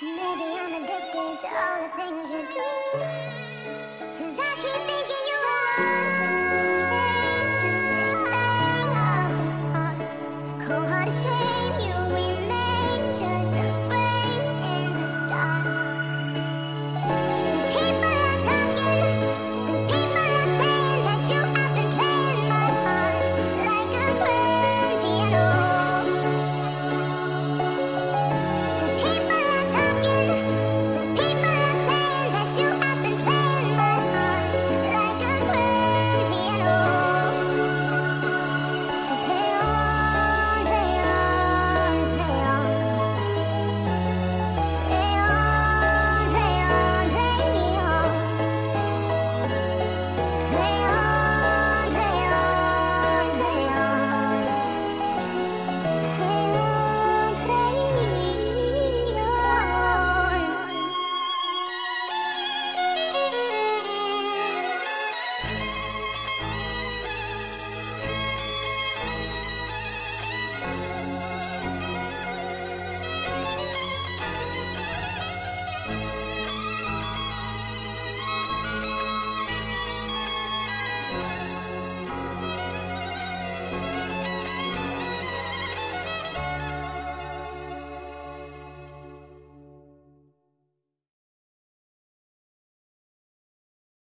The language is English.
Maybe I'm addicted to all the things you do.